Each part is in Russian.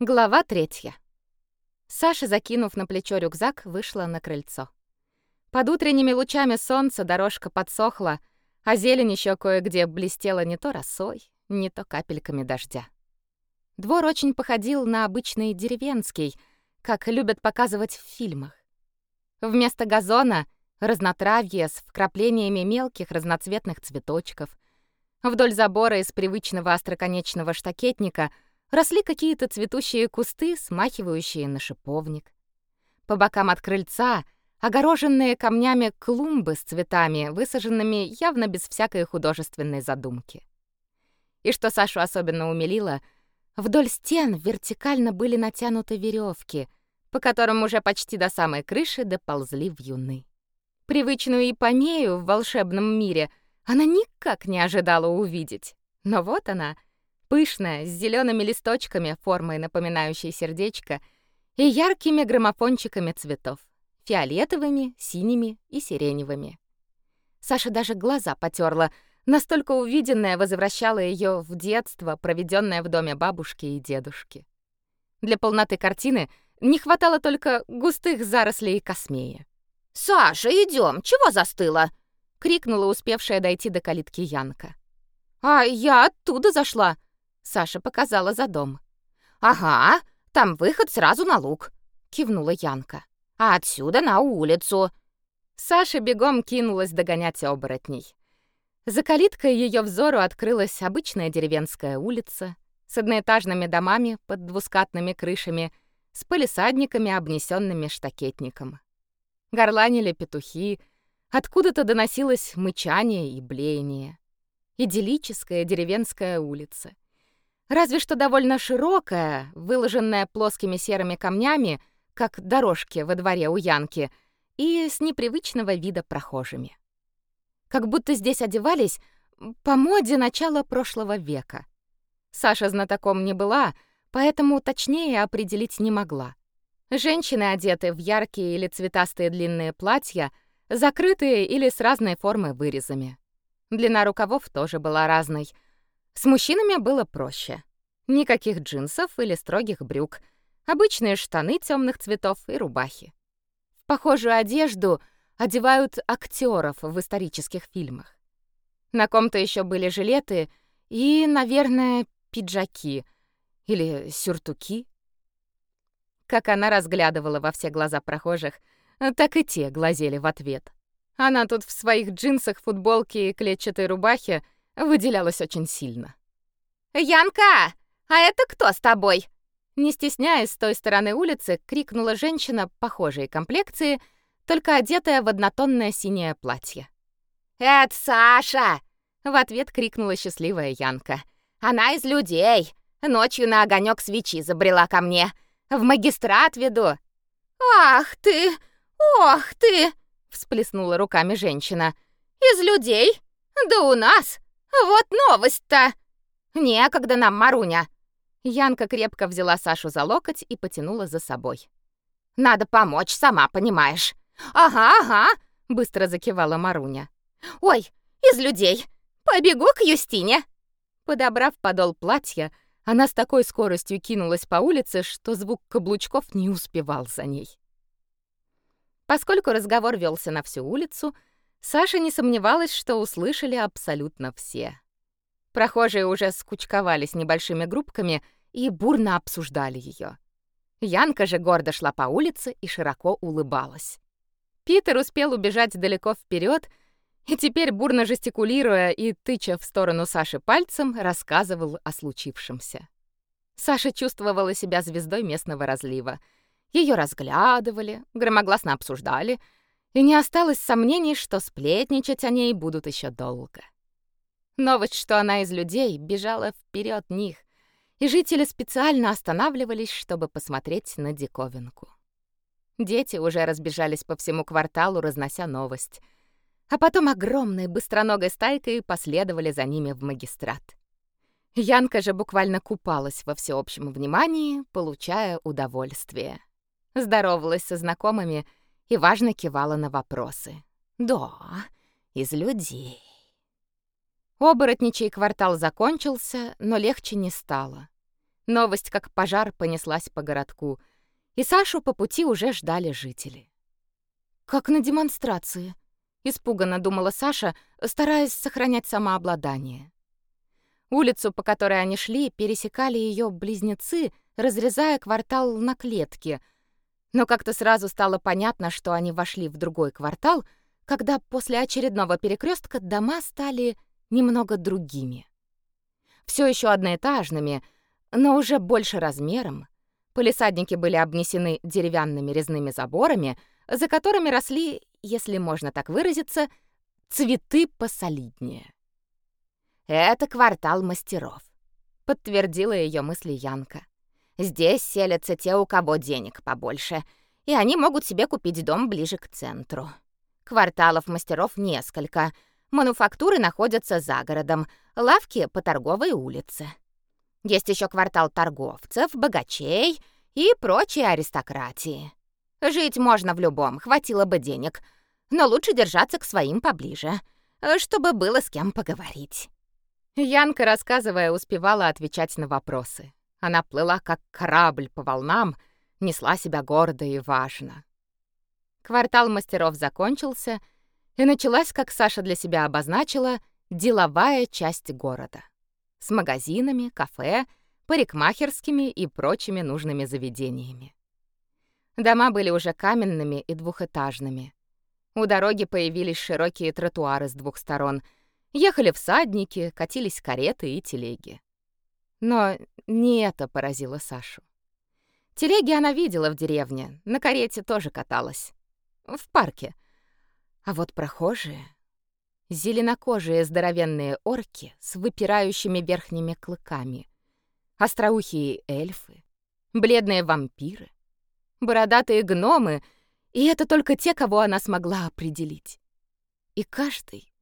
Глава третья. Саша, закинув на плечо рюкзак, вышла на крыльцо. Под утренними лучами солнца дорожка подсохла, а зелень еще кое-где блестела не то росой, не то капельками дождя. Двор очень походил на обычный деревенский, как любят показывать в фильмах. Вместо газона — разнотравье с вкраплениями мелких разноцветных цветочков. Вдоль забора из привычного остроконечного штакетника — росли какие-то цветущие кусты, смахивающие на шиповник. По бокам от крыльца огороженные камнями клумбы с цветами, высаженными явно без всякой художественной задумки. И что Сашу особенно умилило, вдоль стен вертикально были натянуты веревки, по которым уже почти до самой крыши доползли вьюны. Привычную ипомею в волшебном мире она никак не ожидала увидеть. Но вот она — пышная, с зелеными листочками, формой напоминающей сердечко, и яркими граммофончиками цветов — фиолетовыми, синими и сиреневыми. Саша даже глаза потерла, настолько увиденное возвращало ее в детство, проведенное в доме бабушки и дедушки. Для полноты картины не хватало только густых зарослей космея. «Саша, идем, Чего застыла?» — крикнула успевшая дойти до калитки Янка. «А я оттуда зашла», Саша показала за дом. «Ага, там выход сразу на луг», — кивнула Янка. «А отсюда на улицу». Саша бегом кинулась догонять оборотней. За калиткой ее взору открылась обычная деревенская улица с одноэтажными домами под двускатными крышами, с полисадниками, обнесенными штакетником. Горланили петухи, откуда-то доносилось мычание и блеяние. Идиллическая деревенская улица — Разве что довольно широкая, выложенная плоскими серыми камнями, как дорожки во дворе у Янки, и с непривычного вида прохожими. Как будто здесь одевались по моде начала прошлого века. Саша знатоком не была, поэтому точнее определить не могла. Женщины одеты в яркие или цветастые длинные платья, закрытые или с разной формой вырезами. Длина рукавов тоже была разной — с мужчинами было проще. Никаких джинсов или строгих брюк, обычные штаны темных цветов и рубахи. В похожую одежду одевают актеров в исторических фильмах. На ком-то еще были жилеты и, наверное, пиджаки или сюртуки. Как она разглядывала во все глаза прохожих, так и те глазели в ответ. Она тут в своих джинсах, футболке и клетчатой рубахе — выделялась очень сильно. «Янка, а это кто с тобой?» Не стесняясь, с той стороны улицы крикнула женщина похожей комплекции, только одетая в однотонное синее платье. «Это Саша!» — в ответ крикнула счастливая Янка. «Она из людей. Ночью на огонек свечи забрела ко мне. В магистрат веду». «Ах ты! Ох ты!» — всплеснула руками женщина. «Из людей? Да у нас! «Вот новость-то!» «Некогда нам, Маруня!» Янка крепко взяла Сашу за локоть и потянула за собой. «Надо помочь, сама понимаешь». «Ага, ага», — быстро закивала Маруня. «Ой, из людей! Побегу к Юстине!» Подобрав подол платья, она с такой скоростью кинулась по улице, что звук каблучков не успевал за ней. Поскольку разговор велся на всю улицу, Саша не сомневалась, что услышали абсолютно все. Прохожие уже скучковались небольшими группками и бурно обсуждали ее. Янка же гордо шла по улице и широко улыбалась. Питер успел убежать далеко вперед и теперь, бурно жестикулируя и тыча в сторону Саши пальцем, рассказывал о случившемся. Саша чувствовала себя звездой местного разлива. Ее разглядывали, громогласно обсуждали — и не осталось сомнений, что сплетничать о ней будут еще долго. Новость, что она из людей, бежала вперед них, и жители специально останавливались, чтобы посмотреть на диковинку. Дети уже разбежались по всему кварталу, разнося новость, а потом огромной быстроногой стайкой последовали за ними в магистрат. Янка же буквально купалась во всеобщем внимании, получая удовольствие. Здоровалась со знакомыми — и важно кивала на вопросы. «Да, из людей». Оборотничий квартал закончился, но легче не стало. Новость, как пожар, понеслась по городку, и Сашу по пути уже ждали жители. «Как на демонстрации», — испуганно думала Саша, стараясь сохранять самообладание. Улицу, по которой они шли, пересекали ее близнецы, разрезая квартал на клетки. Но как-то сразу стало понятно, что они вошли в другой квартал, когда после очередного перекрестка дома стали немного другими. Все еще одноэтажными, но уже больше размером. Полисадники были обнесены деревянными резными заборами, за которыми росли, если можно так выразиться, цветы посолиднее. Это квартал мастеров, подтвердила ее мысли Янка. Здесь селятся те, у кого денег побольше, и они могут себе купить дом ближе к центру. Кварталов мастеров несколько. Мануфактуры находятся за городом, лавки по торговой улице. Есть еще квартал торговцев, богачей и прочей аристократии. Жить можно в любом, хватило бы денег, но лучше держаться к своим поближе, чтобы было с кем поговорить. Янка, рассказывая, успевала отвечать на вопросы. Она плыла как корабль по волнам, несла себя гордо и важно. Квартал мастеров закончился, и началась, как Саша для себя обозначила, деловая часть города. С магазинами, кафе, парикмахерскими и прочими нужными заведениями. Дома были уже каменными и двухэтажными. У дороги появились широкие тротуары с двух сторон — Ехали всадники, катились кареты и телеги. Но не это поразило Сашу. Телеги она видела в деревне, на карете тоже каталась. В парке. А вот прохожие... Зеленокожие здоровенные орки с выпирающими верхними клыками, остроухие эльфы, бледные вампиры, бородатые гномы, и это только те, кого она смогла определить. И каждый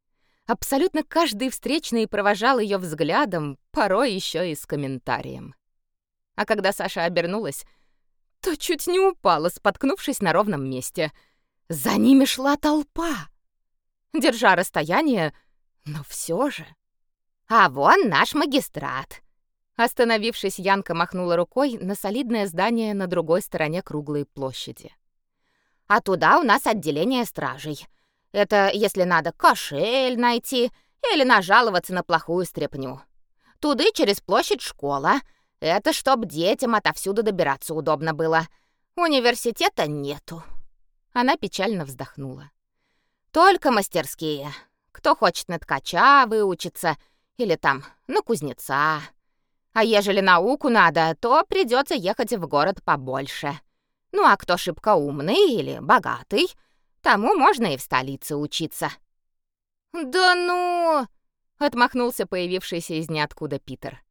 Абсолютно каждый встречный провожал ее взглядом, порой еще и с комментарием. А когда Саша обернулась, то чуть не упала, споткнувшись на ровном месте. За ними шла толпа. Держа расстояние, но все же. «А вон наш магистрат!» Остановившись, Янка махнула рукой на солидное здание на другой стороне круглой площади. «А туда у нас отделение стражей. Это если надо кошель найти или нажаловаться на плохую стряпню. Туды через площадь школа. Это чтоб детям отовсюду добираться удобно было. Университета нету. Она печально вздохнула. Только мастерские. Кто хочет на ткача выучиться или там на кузнеца. А ежели науку надо, то придется ехать в город побольше. Ну а кто шибко умный или богатый — Тому можно и в столице учиться». «Да ну!» — отмахнулся появившийся из ниоткуда Питер.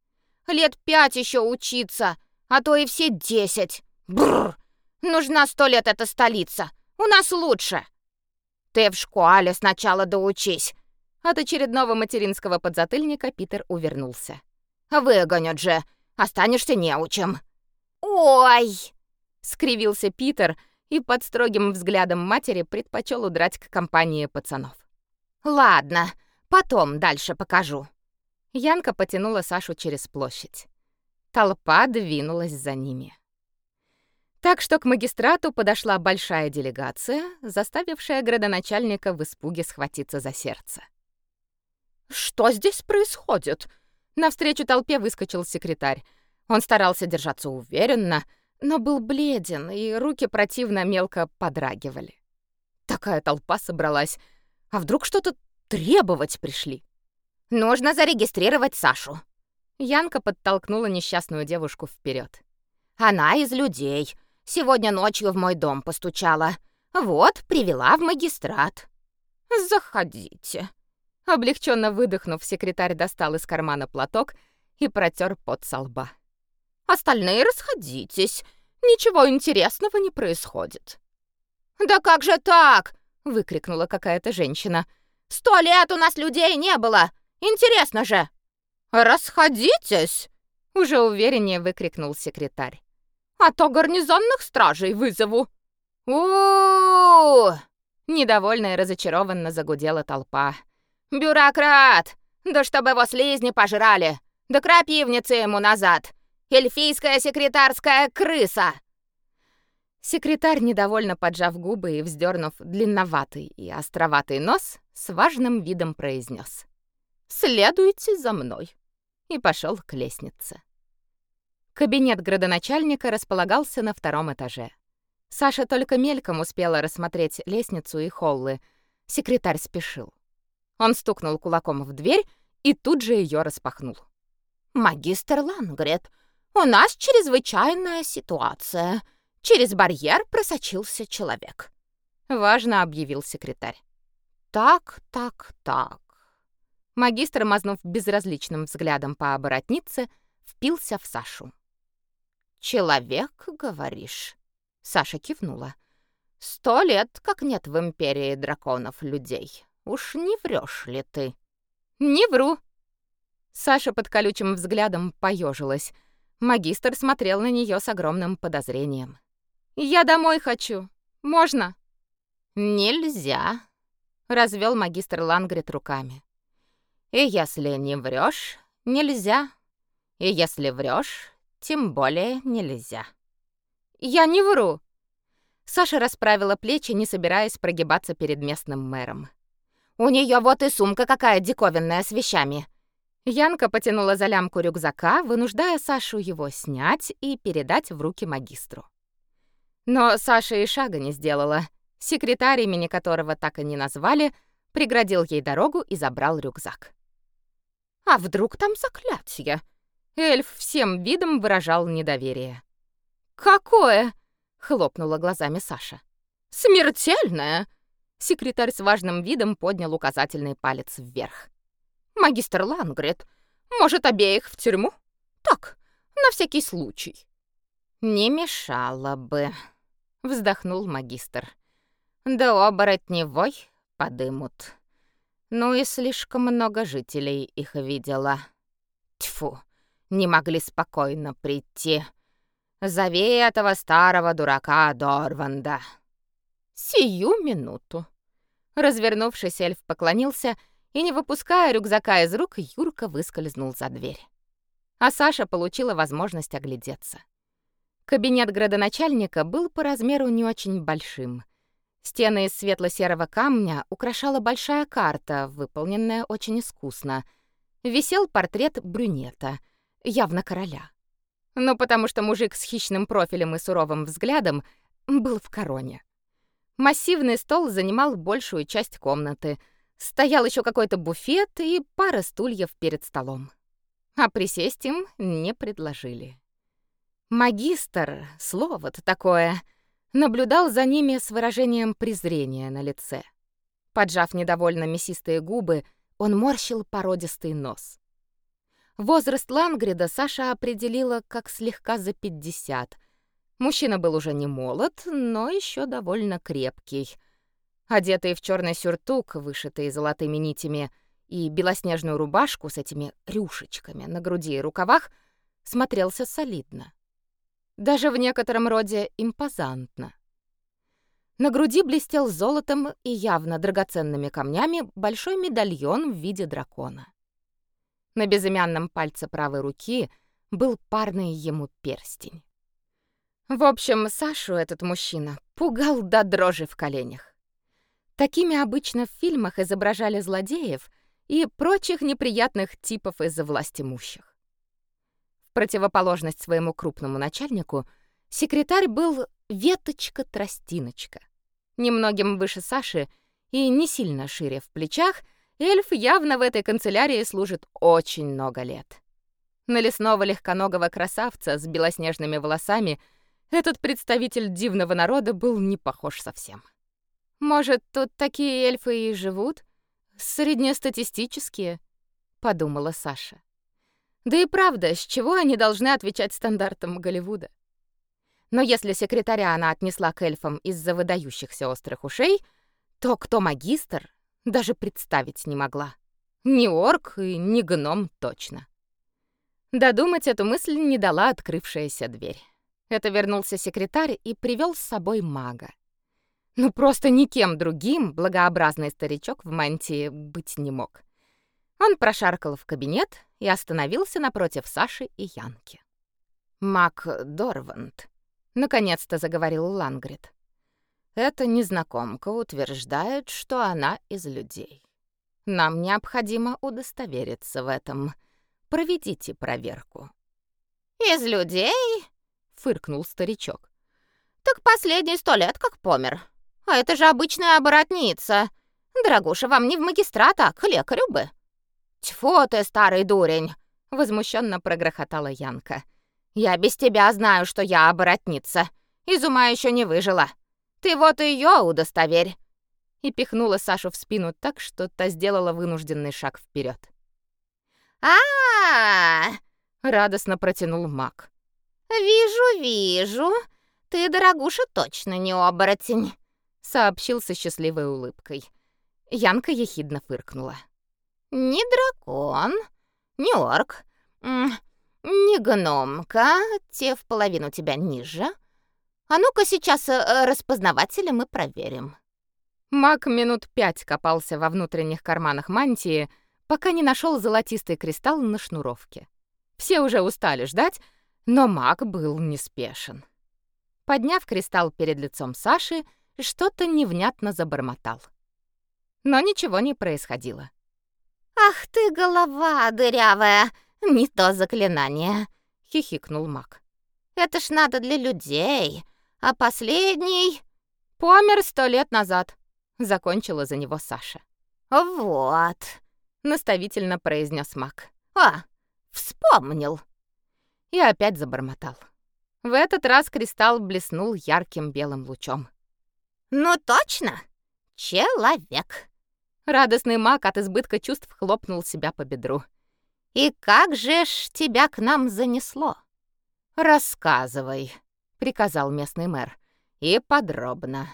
«Лет пять еще учиться, а то и все десять. Бррр! Нужна сто лет эта столица. У нас лучше. Ты в школе сначала доучись». От очередного материнского подзатыльника Питер увернулся. «Выгонят же. Останешься неучем». «Ой!» — скривился Питер, — и под строгим взглядом матери предпочел удрать к компании пацанов. «Ладно, потом дальше покажу». Янка потянула Сашу через площадь. Толпа двинулась за ними. Так что к магистрату подошла большая делегация, заставившая градоначальника в испуге схватиться за сердце. «Что здесь происходит?» Навстречу толпе выскочил секретарь. Он старался держаться уверенно, но был бледен, и руки противно мелко подрагивали. Такая толпа собралась. А вдруг что-то требовать пришли? Нужно зарегистрировать Сашу. Янка подтолкнула несчастную девушку вперед. Она из людей. Сегодня ночью в мой дом постучала. Вот, привела в магистрат. Заходите. Облегченно выдохнув, секретарь достал из кармана платок и протер пот со лба. Остальные расходитесь. Ничего интересного не происходит. Да как же так? выкрикнула какая-то женщина. Сто лет у нас людей не было. Интересно же. Расходитесь, уже увереннее выкрикнул секретарь. А то гарнизонных стражей вызову. У, недовольно и разочарованно загудела толпа. Бюрократ! Да чтобы его слизни пожрали! Да крапивницы ему назад! Эльфийская секретарская крыса!» Секретарь, недовольно поджав губы и вздернув длинноватый и островатый нос, с важным видом произнес: «Следуйте за мной!» и пошел к лестнице. Кабинет градоначальника располагался на втором этаже. Саша только мельком успела рассмотреть лестницу и холлы. Секретарь спешил. Он стукнул кулаком в дверь и тут же ее распахнул. «Магистр Лангрет, у нас чрезвычайная ситуация. Через барьер просочился человек», — важно объявил секретарь. «Так, так, так». Магистр, мазнув безразличным взглядом по оборотнице, впился в Сашу. «Человек, говоришь?» Саша кивнула. «Сто лет, как нет в Империи драконов людей. Уж не врешь ли ты?» «Не вру». Саша под колючим взглядом поежилась. Магистр смотрел на нее с огромным подозрением. «Я домой хочу. Можно?» «Нельзя», — развел магистр Лангрид руками. «И если не врешь, нельзя. И если врешь, тем более нельзя». «Я не вру!» Саша расправила плечи, не собираясь прогибаться перед местным мэром. «У нее вот и сумка какая диковинная с вещами!» Янка потянула за лямку рюкзака, вынуждая Сашу его снять и передать в руки магистру. Но Саша и шага не сделала. Секретарь, имени которого так и не назвали, преградил ей дорогу и забрал рюкзак. «А вдруг там заклятие?» Эльф всем видом выражал недоверие. «Какое?» — хлопнула глазами Саша. «Смертельное!» Секретарь с важным видом поднял указательный палец вверх. «Магистр Лангрет, может, обеих в тюрьму? Так, на всякий случай». «Не мешало бы», — вздохнул магистр. «Да оборотни вой подымут. Ну и слишком много жителей их видела. Тьфу, не могли спокойно прийти. Зови этого старого дурака Дорванда». «Сию минуту». Развернувшись, эльф поклонился и, не выпуская рюкзака из рук, Юрка выскользнул за дверь. А Саша получила возможность оглядеться. Кабинет градоначальника был по размеру не очень большим. Стены из светло-серого камня украшала большая карта, выполненная очень искусно. Висел портрет брюнета, явно короля. Ну, потому что мужик с хищным профилем и суровым взглядом был в короне. Массивный стол занимал большую часть комнаты. Стоял еще какой-то буфет и пара стульев перед столом. А присесть им не предложили. Магистр, слово-то такое — наблюдал за ними с выражением презрения на лице. Поджав недовольно мясистые губы, он морщил породистый нос. Возраст Лангрида Саша определила как слегка за 50. Мужчина был уже не молод, но еще довольно крепкий. Одетый в черный сюртук, вышитый золотыми нитями, и белоснежную рубашку с этими рюшечками на груди и рукавах, смотрелся солидно даже в некотором роде импозантно. На груди блестел золотом и явно драгоценными камнями большой медальон в виде дракона. На безымянном пальце правой руки был парный ему перстень. В общем, Сашу этот мужчина пугал до дрожи в коленях. Такими обычно в фильмах изображали злодеев и прочих неприятных типов из власти имущих противоположность своему крупному начальнику, секретарь был веточка-тростиночка. Немногим выше Саши и не сильно шире в плечах, эльф явно в этой канцелярии служит очень много лет. На лесного легконогого красавца с белоснежными волосами этот представитель дивного народа был не похож совсем. Может, тут такие эльфы и живут? Среднестатистические, подумала Саша. Да и правда, с чего они должны отвечать стандартам Голливуда? Но если секретаря она отнесла к эльфам из-за выдающихся острых ушей, то кто магистр, даже представить не могла. Ни орк и ни гном точно. Додумать эту мысль не дала открывшаяся дверь. Это вернулся секретарь и привел с собой мага. Ну просто никем другим благообразный старичок в мантии быть не мог. Он прошаркал в кабинет и остановился напротив Саши и Янки. Мак Дорванд, наконец-то заговорил Лангрид. Эта незнакомка утверждает, что она из людей. Нам необходимо удостовериться в этом. Проведите проверку. Из людей? фыркнул старичок. Так последний сто лет как помер. А это же обычная оборотница. Дорогуша, вам не в магистрат, а к лекарю бы. Тьфу ты, старый дурень, возмущенно прогрохотала Янка. Я без тебя знаю, что я оборотница. Из ума еще не выжила. Ты вот ее удостоверь. И пихнула Сашу в спину так, что та сделала вынужденный шаг вперед. А, радостно протянул Мак. Вижу, вижу. Ты, дорогуша, точно не оборотень, сообщил со счастливой улыбкой. Янка ехидно фыркнула. Не дракон, не орк, не гномка, те в половину тебя ниже. А ну-ка сейчас э, распознаватели мы проверим. Маг минут пять копался во внутренних карманах мантии, пока не нашел золотистый кристалл на шнуровке. Все уже устали ждать, но маг был неспешен. Подняв кристалл перед лицом Саши, что-то невнятно забормотал. Но ничего не происходило. «Ах ты, голова дырявая! Не то заклинание!» — хихикнул маг. «Это ж надо для людей, а последний...» «Помер сто лет назад», — закончила за него Саша. «Вот», — наставительно произнес маг. «А, вспомнил!» И опять забормотал. В этот раз кристалл блеснул ярким белым лучом. «Ну точно! Человек!» Радостный маг от избытка чувств хлопнул себя по бедру. «И как же ж тебя к нам занесло?» «Рассказывай», — приказал местный мэр. «И подробно.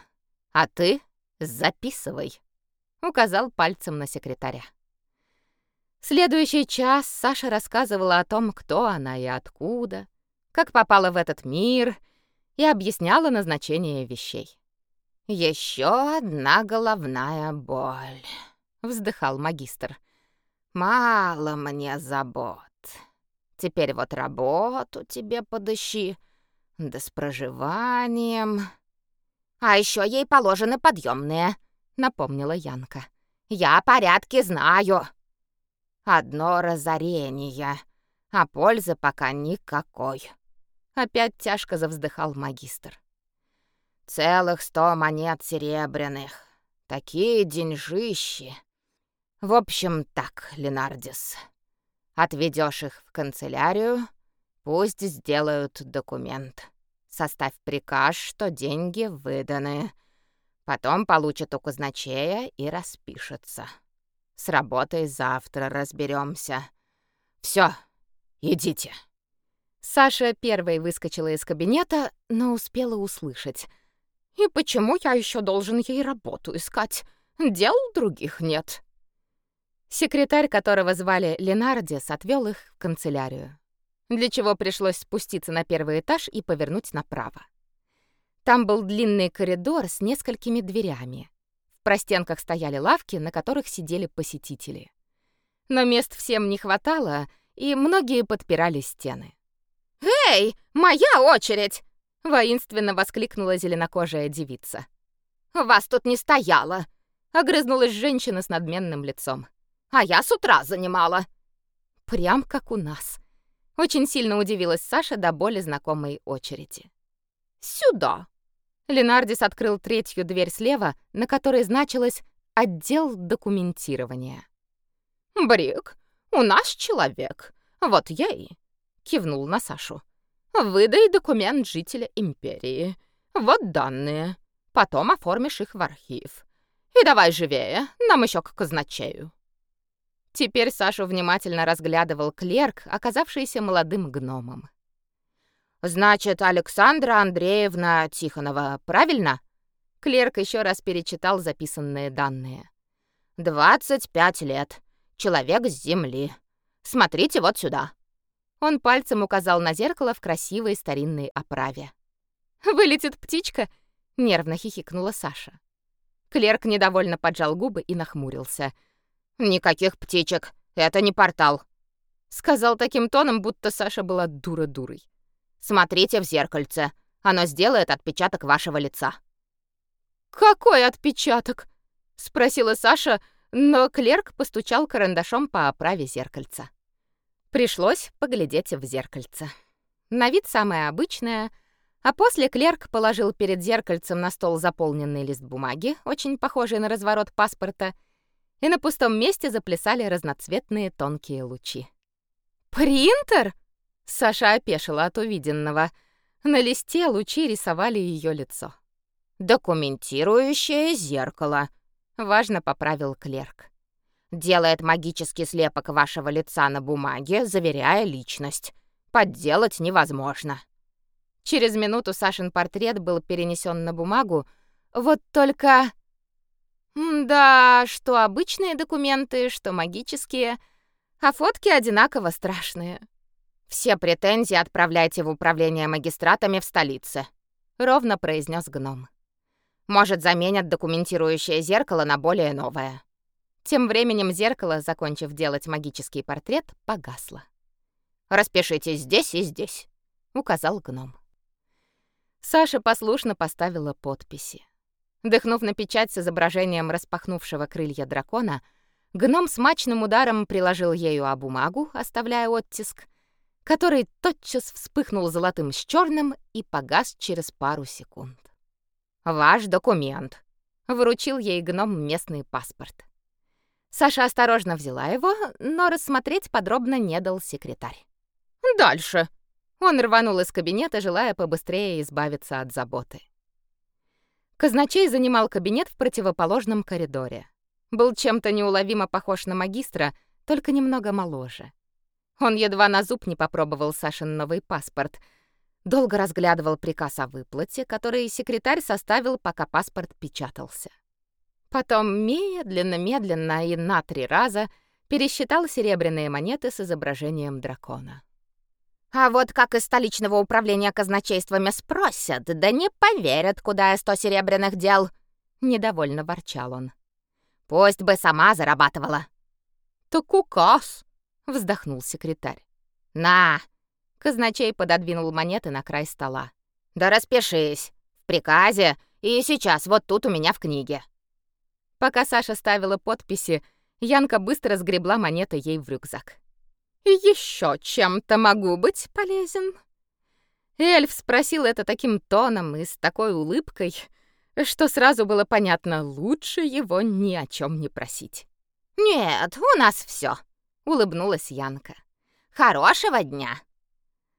А ты записывай», — указал пальцем на секретаря. Следующий час Саша рассказывала о том, кто она и откуда, как попала в этот мир, и объясняла назначение вещей. Еще одна головная боль», — вздыхал магистр. «Мало мне забот. Теперь вот работу тебе подыщи, да с проживанием». «А еще ей положены подъемные», — напомнила Янка. «Я порядки знаю». «Одно разорение, а пользы пока никакой». Опять тяжко завздыхал магистр. Целых сто монет серебряных. Такие деньжищи. В общем, так, Ленардис. Отведешь их в канцелярию, пусть сделают документ. Составь приказ, что деньги выданы. Потом получат у казначея и распишется. С работой завтра разберемся. Все, идите. Саша первой выскочила из кабинета, но успела услышать — и почему я еще должен ей работу искать? Дел других нет. Секретарь, которого звали Ленардис, отвел их в канцелярию, для чего пришлось спуститься на первый этаж и повернуть направо. Там был длинный коридор с несколькими дверями. В простенках стояли лавки, на которых сидели посетители. Но мест всем не хватало, и многие подпирали стены. «Эй, моя очередь!» Воинственно воскликнула зеленокожая девица. Вас тут не стояло, огрызнулась женщина с надменным лицом. А я с утра занимала. Прям как у нас. Очень сильно удивилась Саша до боли знакомой очереди. Сюда. Ленардис открыл третью дверь слева, на которой значилось отдел документирования. Брик, у нас человек. Вот я и кивнул на Сашу. Выдай документ жителя империи. Вот данные. Потом оформишь их в архив. И давай живее, нам еще к казначею. Теперь Сашу внимательно разглядывал клерк, оказавшийся молодым гномом. Значит, Александра Андреевна Тихонова, правильно? Клерк еще раз перечитал записанные данные. «Двадцать пять лет. Человек с земли. Смотрите вот сюда». Он пальцем указал на зеркало в красивой старинной оправе. «Вылетит птичка!» — нервно хихикнула Саша. Клерк недовольно поджал губы и нахмурился. «Никаких птичек, это не портал», — сказал таким тоном, будто Саша была дура-дурой. Смотрите в зеркальце. Оно сделает отпечаток вашего лица». «Какой отпечаток?» — спросила Саша, но клерк постучал карандашом по оправе зеркальца. Пришлось поглядеть в зеркальце. На вид самое обычное, а после клерк положил перед зеркальцем на стол заполненный лист бумаги, очень похожий на разворот паспорта, и на пустом месте заплясали разноцветные тонкие лучи. «Принтер?» — Саша опешила от увиденного. На листе лучи рисовали ее лицо. «Документирующее зеркало», — важно поправил клерк. «Делает магический слепок вашего лица на бумаге, заверяя личность. Подделать невозможно». Через минуту Сашин портрет был перенесен на бумагу, вот только... Да, что обычные документы, что магические, а фотки одинаково страшные. Все претензии отправляйте в управление магистратами в столице, ровно произнес гном. Может, заменят документирующее зеркало на более новое. Тем временем зеркало, закончив делать магический портрет, погасло. Распишитесь здесь и здесь, указал гном. Саша послушно поставила подписи. Дыхнув на печать с изображением распахнувшего крылья дракона, гном смачным ударом приложил ею о бумагу, оставляя оттиск, который тотчас вспыхнул золотым с черным и погас через пару секунд. «Ваш документ», — вручил ей гном местный паспорт. Саша осторожно взяла его, но рассмотреть подробно не дал секретарь. «Дальше», он рванул из кабинета, желая побыстрее избавиться от заботы. Казначей занимал кабинет в противоположном коридоре. Был чем-то неуловимо похож на магистра, только немного моложе. Он едва на зуб не попробовал Сашин новый паспорт. Долго разглядывал приказ о выплате, который секретарь составил, пока паспорт печатался. Потом медленно-медленно и на три раза пересчитал серебряные монеты с изображением дракона. А вот как из столичного управления казначействами спросят, да не поверят, куда я сто серебряных дел. Недовольно ворчал он. Пусть бы сама зарабатывала. Так указ, вздохнул секретарь. На. Казначей пододвинул монеты на край стола. Да распишись. В приказе и сейчас вот тут у меня в книге. Пока Саша ставила подписи, Янка быстро сгребла монеты ей в рюкзак. Еще чем-то могу быть полезен?» Эльф спросил это таким тоном и с такой улыбкой, что сразу было понятно, лучше его ни о чем не просить. «Нет, у нас все, улыбнулась Янка. «Хорошего дня!»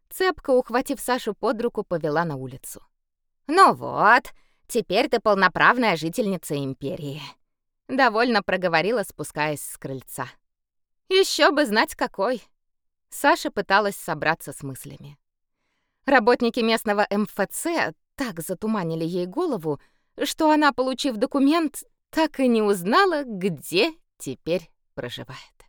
Цепка, ухватив Сашу под руку, повела на улицу. «Ну вот, теперь ты полноправная жительница Империи», — довольно проговорила, спускаясь с крыльца. Еще бы знать какой. Саша пыталась собраться с мыслями. Работники местного МФЦ так затуманили ей голову, что она, получив документ, так и не узнала, где теперь проживает.